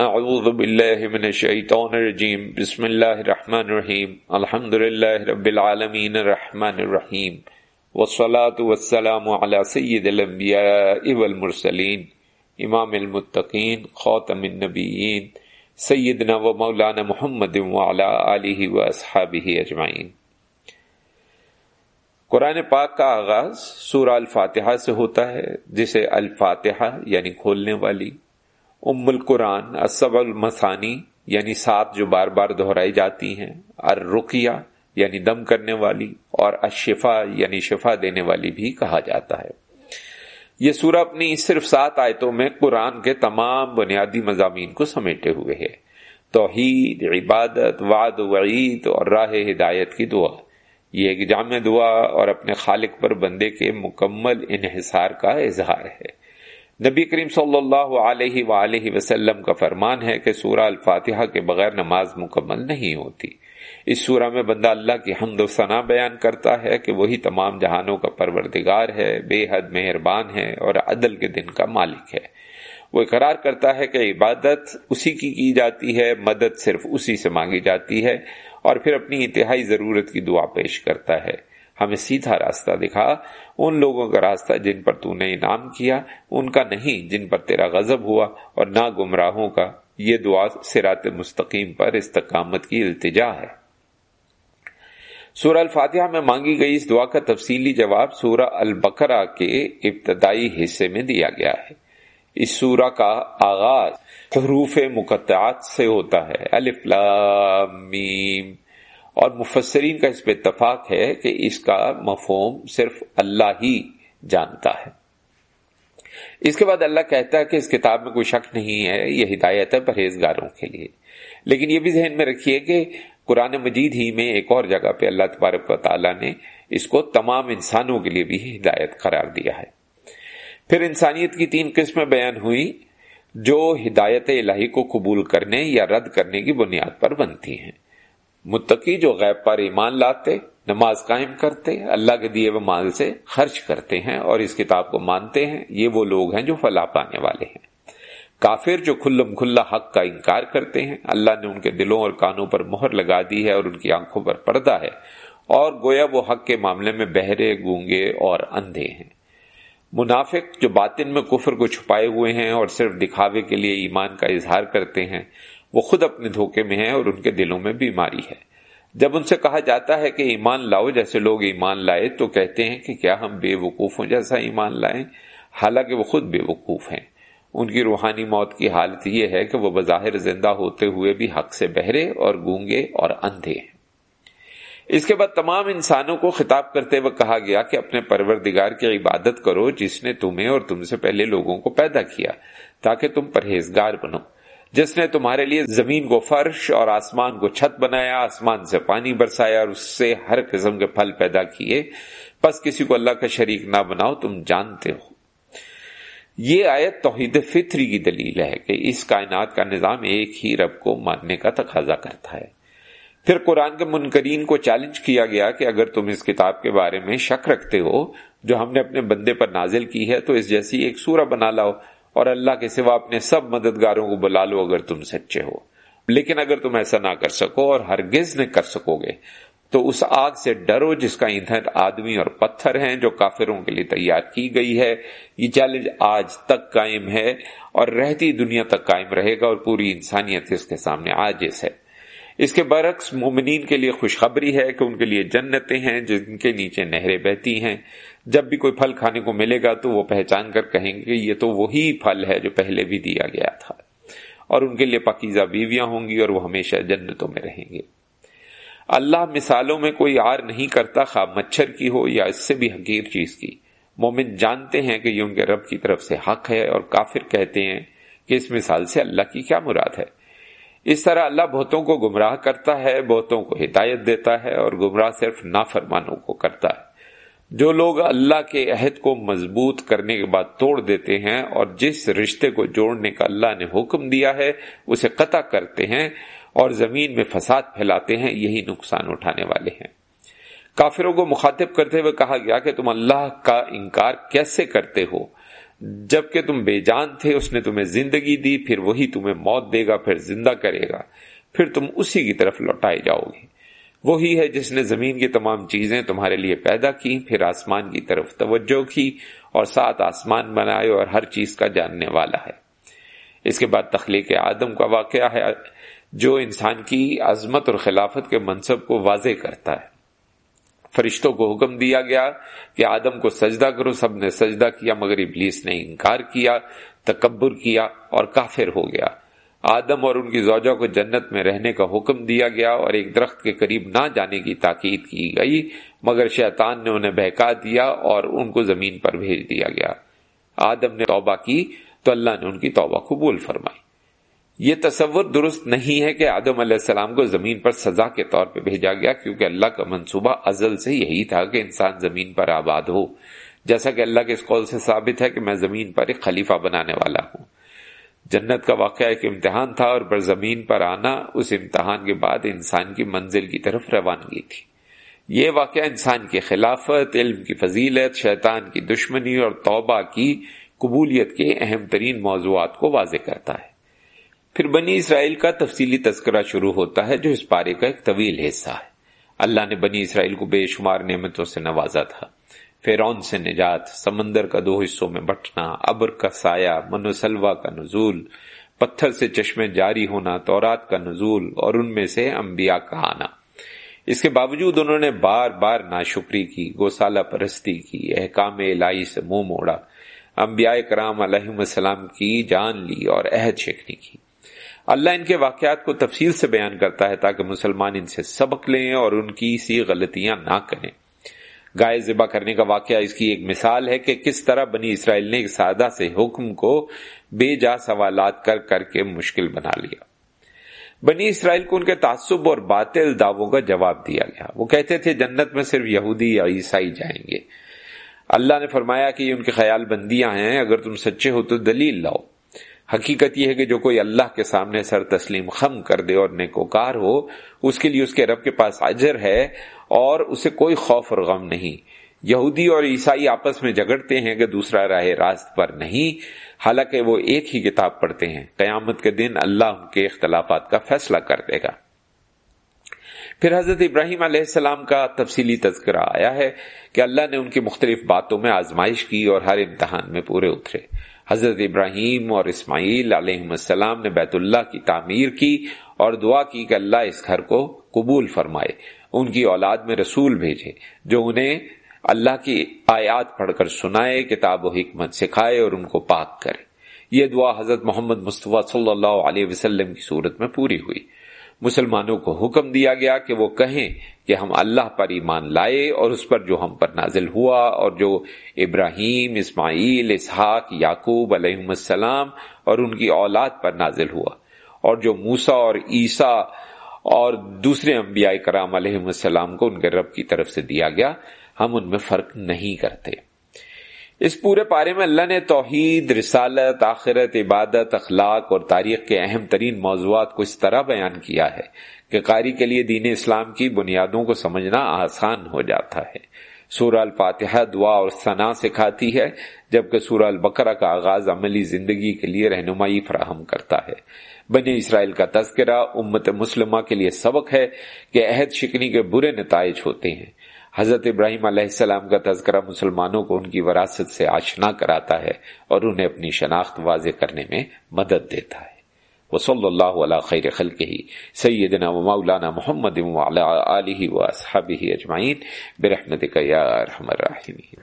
اعوذ باللہ من الشیطان الرجیم بسم اللہ الرحمن الرحیم الحمد للہ رب العالمین الرحمن الرحیم والصلاة والسلام على سید الانبیاء والمرسلین امام المتقین خاتم النبیین سیدنا و مولانا محمد وعلى آلہ و اصحابہ اجمعین قرآن پاک کا آغاز سورہ الفاتحہ سے ہوتا ہے، جسے الفاتحہ یعنی کھولنے والی ام القرآن اسب المسانی یعنی سات جو بار بار دہرائی جاتی ہیں، الرقیہ یعنی دم کرنے والی، اور اشفا یعنی شفا دینے والی بھی کہا جاتا ہے۔ یہ سورہ اپنی صرف سات آیتوں میں قرآن کے تمام بنیادی مضامین کو سمیٹے ہوئے ہے۔ توحید، عبادت، وعد وعید، اور راہ ہدایت کی دعا۔ یہ ایک جامع دعا اور اپنے خالق پر بندے کے مکمل انحصار کا اظہار ہے۔ نبی کریم صلی اللہ علیہ وآلہ وسلم کا فرمان ہے کہ سورہ الفاتحہ کے بغیر نماز مکمل نہیں ہوتی۔ اس سورہ میں بندہ اللہ کی حمد و ثنا بیان کرتا ہے کہ وہی تمام جہانوں کا پروردگار ہے، بے حد مہربان ہے اور عدل کے دن کا مالک ہے۔ وہ اقرار کرتا ہے کہ عبادت اسی کی کی جاتی ہے، مدد صرف اسی سے مانگی جاتی ہے اور پھر اپنی انتہائی ضرورت کی دعا پیش کرتا ہے۔ ہمیں سیدھا راستہ دکھا۔ ان لوگوں کا راستہ جن پر تو نے انعام کیا، ان کا نہیں جن پر تیرا غضب ہوا اور نہ گمراہوں کا۔ یہ دعا سرات مستقیم پر استقامت کی التجا ہے۔ سورہ الفاتحہ میں مانگی گئی اس دعا کا تفصیلی جواب سورہ البقرہ کے ابتدائی حصے میں دیا گیا ہے۔ اس سورہ کا آغاز حروف مقطعات سے ہوتا ہے۔ الف لام میم۔ اور مفسرین کا اس پہ اتفاق ہے کہ اس کا مفہوم صرف اللہ ہی جانتا ہے۔ اس کے بعد اللہ کہتا ہے کہ اس کتاب میں کوئی شک نہیں ہے، یہ ہدایت ہے پرہیزگاروں کے لیے۔ لیکن یہ بھی ذہن میں رکھیے کہ قرآن مجید ہی میں ایک اور جگہ پہ اللہ تبارک و تعالیٰ نے اس کو تمام انسانوں کے لیے بھی ہدایت قرار دیا ہے۔ پھر انسانیت کی تین قسمیں بیان ہوئی، جو ہدایت الہی کو قبول کرنے یا رد کرنے کی بنیاد پر بنتی ہیں۔ متقی جو غیب پر ایمان لاتے، نماز قائم کرتے، اللہ کے دیے ہوئے مال سے خرچ کرتے ہیں اور اس کتاب کو مانتے ہیں، یہ وہ لوگ ہیں جو فلاح پانے والے ہیں۔ کافر جو کھلم کھلا حق کا انکار کرتے ہیں، اللہ نے ان کے دلوں اور کانوں پر مہر لگا دی ہے اور ان کی آنکھوں پر پردہ ہے۔ اور گویا وہ حق کے معاملے میں بہرے، گونگے اور اندھے ہیں۔ منافق جو باطن میں کفر کو چھپائے ہوئے ہیں اور صرف دکھاوے کے لیے ایمان کا اظہار کرتے ہیں وہ خود اپنے دھوکے میں ہیں اور ان کے دلوں میں بیماری ہے۔ جب ان سے کہا جاتا ہے کہ ایمان لاؤ، جیسے لوگ ایمان لائے تو کہتے ہیں کہ کیا ہم بے وقوفوں جیسا ایمان لائیں؟ حالانکہ وہ خود بے وقوف ہیں۔ ان کی روحانی موت کی حالت یہ ہے کہ وہ بظاہر زندہ ہوتے ہوئے بھی حق سے بہرے اور گونگے اور اندھے ہیں۔ اس کے بعد تمام انسانوں کو خطاب کرتے ہوئے کہا گیا کہ اپنے پروردگار کی عبادت کرو جس نے تمہیں اور تم سے پہلے لوگوں کو پیدا کیا، تاکہ تم پرہیزگار بنو۔ جس نے تمہارے لیے زمین کو فرش اور آسمان کو چھت بنایا، آسمان سے پانی برسایا اور اس سے ہر قسم کے پھل پیدا کیے۔ بس کسی کو اللہ کا شریک نہ بناؤ، تم جانتے ہو۔ یہ آیت توحید فطری کی دلیل ہے کہ اس کائنات کا نظام ایک ہی رب کو ماننے کا تقاضا کرتا ہے۔ پھر قرآن کے منکرین کو چیلنج کیا گیا کہ اگر تم اس کتاب کے بارے میں شک رکھتے ہو، جو ہم نے اپنے بندے پر نازل کی ہے، تو اس جیسی ایک سورہ بنا لاؤ۔ اور اللہ کے سوا اپنے سب مددگاروں کو بلا لو اگر تم سچے ہو۔ لیکن اگر تم ایسا نہ کر سکو اور ہرگز نہ کر سکو گے، تو اس آگ سے ڈرو جس کا ایندھن آدمی اور پتھر ہیں جو کافروں کے لیے تیار کی گئی ہے۔ یہ چیلنج آج تک قائم ہے اور رہتی دنیا تک قائم رہے گا اور پوری انسانیت اس کے سامنے آجز ہے۔ اس کے برعکس مومنین کے لیے خوشخبری ہے کہ ان کے لیے جنتیں ہیں جن کے نیچے نہریں بہتی ہیں۔ جب بھی کوئی پھل کھانے کو ملے گا تو وہ پہچان کر کہیں گے یہ تو وہی پھل ہے جو پہلے بھی دیا گیا تھا۔ اور ان کے لیے پاکیزہ بیویاں ہوں گی اور وہ ہمیشہ جنتوں میں رہیں گے۔ اللہ مثالوں میں کوئی آر نہیں کرتا خواب مچھر کی ہو یا اس سے بھی حقیر چیز کی۔ مومن جانتے ہیں کہ یہ ان کے رب کی طرف سے حق ہے اور کافر کہتے ہیں کہ اس مثال سے اللہ کی کیا مراد ہے۔ اس طرح اللہ بہتوں کو گمراہ کرتا ہے، بہتوں کو ہدایت دیتا ہے اور گمراہ صرف نافرمانوں کو کرتا ہے۔ جو لوگ اللہ کے عہد کو مضبوط کرنے کے بعد توڑ دیتے ہیں اور جس رشتے کو جوڑنے کا اللہ نے حکم دیا ہے، اسے قطع کرتے ہیں اور زمین میں فساد پھیلاتے ہیں، یہی نقصان اٹھانے والے ہیں۔ کافروں کو مخاطب کرتے ہوئے کہا گیا کہ تم اللہ کا انکار کیسے کرتے ہو؟ جبکہ تم بے جان تھے، اس نے تمہیں زندگی دی، پھر وہی تمہیں موت دے گا، پھر زندہ کرے گا۔ پھر تم اسی کی طرف لوٹائے جاؤ گے۔ وہی ہے جس نے زمین کی تمام چیزیں تمہارے لیے پیدا کی، پھر آسمان کی طرف توجہ کی اور سات آسمان بنائے اور ہر چیز کا جاننے والا ہے۔ اس کے بعد تخلیق آدم کا واقعہ ہے، جو انسان کی عظمت اور خلافت کے منصب کو واضح کرتا ہے۔ فرشتوں کو حکم دیا گیا کہ آدم کو سجدہ کرو، سب نے سجدہ کیا، مگر ابلیس نے انکار کیا، تکبر کیا اور کافر ہو گیا۔ آدم اور ان کی زوجہ کو جنت میں رہنے کا حکم دیا گیا اور ایک درخت کے قریب نہ جانے کی تاکید کی گئی، مگر شیطان نے انہیں بہکا دیا اور ان کو زمین پر بھیج دیا گیا۔ آدم نے توبہ کی تو اللہ نے ان کی توبہ قبول فرمائی۔ یہ تصور درست نہیں ہے کہ آدم علیہ السلام کو زمین پر سزا کے طور پہ بھیجا گیا، کیونکہ اللہ کا منصوبہ ازل سے یہی تھا کہ انسان زمین پر آباد ہو۔ جیسا کہ اللہ کے اس قول سے ثابت ہے کہ میں زمین پر ایک خلیفہ بنانے والا ہوں۔ جنت کا واقعہ ایک امتحان تھا اور پر زمین پر آنا اس امتحان کے بعد انسان کی منزل کی طرف روانگی تھی۔ یہ واقعہ انسان کی خلافت، علم کی فضیلت، شیطان کی دشمنی اور توبہ کی قبولیت کے اہم ترین موضوعات کو واضح کرتا ہے۔ پھر بنی اسرائیل کا تفصیلی تذکرہ شروع ہوتا ہے جو اس پارے کا ایک طویل حصہ ہے۔ اللہ نے بنی اسرائیل کو بے شمار نعمتوں سے نوازا تھا۔ فیرون سے نجات، سمندر کا دو حصوں میں بٹنا ابر کا سایہ منوسلوا کا نزول، پتھر سے چشمے جاری ہونا، تورات کا نزول، اور ان میں سے انبیاء کا آنا۔ اس کے باوجود انہوں نے بار بار ناشکری کی گوسالہ پرستی کی، احکام الہی سے منہ موڑا۔ انبیاء کرام علیہ السلام کی جان لی اور عہد شکنی کی۔ اللہ ان کے واقعات کو تفصیل سے بیان کرتا ہے تاکہ مسلمان ان سے سبق لیں اور ان کی سی غلطیاں نہ کریں۔ گائے ذبح کرنے کا واقعہ اس کی ایک مثال ہے کہ کس طرح بنی اسرائیل نے ایک سادہ سے حکم کو بے جا سوالات کر کر کے مشکل بنا لیا۔ بنی اسرائیل کو ان کے تعصب اور باطل دعووں کا جواب دیا گیا۔ وہ کہتے تھے، جنت میں صرف یہودی یا عیسائی جائیں گے۔ اللہ نے فرمایا کہ یہ ان کی خیال بندیاں ہیں، اگر تم سچے ہو تو دلیل لاؤ۔ حقیقت یہ ہے کہ جو کوئی اللہ کے سامنے سر تسلیم خم کر دے اور نیکوکار ہو، اس کے لیے اس کے رب کے پاس اجر ہے اور اسے کوئی خوف اور غم نہیں۔ یہودی اور عیسائی آپس میں جگڑتے ہیں کہ دوسرا راہ راست پر نہیں، حالانکہ وہ ایک ہی کتاب پڑھتے ہیں۔ قیامت کے دن اللہ ان کے اختلافات کا فیصلہ کر دے گا۔ پھر حضرت ابراہیم علیہ السلام کا تفصیلی تذکرہ آیا ہے کہ اللہ نے ان کی مختلف باتوں میں آزمائش کی اور ہر امتحان میں پورے اترے۔ حضرت ابراہیم اور اسماعیل علیہ السلام نے بیت اللہ کی تعمیر کی اور دعا کی کہ اللہ اس گھر کو قبول فرمائے، ان کی اولاد میں رسول بھیجے، جو انہیں اللہ کی آیات پڑھ کر سنائے، کتاب و حکمت سکھائے اور ان کو پاک کرے۔ یہ دعا حضرت محمد مصطفیٰ صلی اللہ علیہ وسلم کی صورت میں پوری ہوئی۔ مسلمانوں کو حکم دیا گیا کہ وہ کہیں کہ ہم اللہ پر ایمان لائے اور اس پر جو ہم پر نازل ہوا اور جو ابراہیم، اسماعیل، اسحاق، یعقوب علیہ السلام اور ان کی اولاد پر نازل ہوا اور جو موسا اور عیسیٰ اور دوسرے انبیاء کرام علیہ السلام کو ان کے رب کی طرف سے دیا گیا، ہم ان میں فرق نہیں کرتے۔ اس پورے پارے میں اللہ نے توحید، رسالت، آخرت، عبادت، اخلاق اور تاریخ کے اہم ترین موضوعات کو اس طرح بیان کیا ہے کہ قاری کے لیے دین اسلام کی بنیادوں کو سمجھنا آسان ہو جاتا ہے۔ سورہ الفاتحہ دعا اور ثنا سکھاتی ہے، جبکہ سورہ البقرہ کا آغاز عملی زندگی کے لیے رہنمائی فراہم کرتا ہے۔ بنی اسرائیل کا تذکرہ امت مسلمہ کے لیے سبق ہے کہ عہد شکنی کے برے نتائج ہوتے ہیں۔ حضرت ابراہیم علیہ السلام کا تذکرہ مسلمانوں کو ان کی وراثت سے آشنا کراتا ہے اور انہیں اپنی شناخت واضح کرنے میں مدد دیتا ہے۔ وہ صلی اللہ علیہ خیر خلق ہی سیدنا و مولانا محمد علیہ و اجمعین، برحمتک یا ارحم الراحمین۔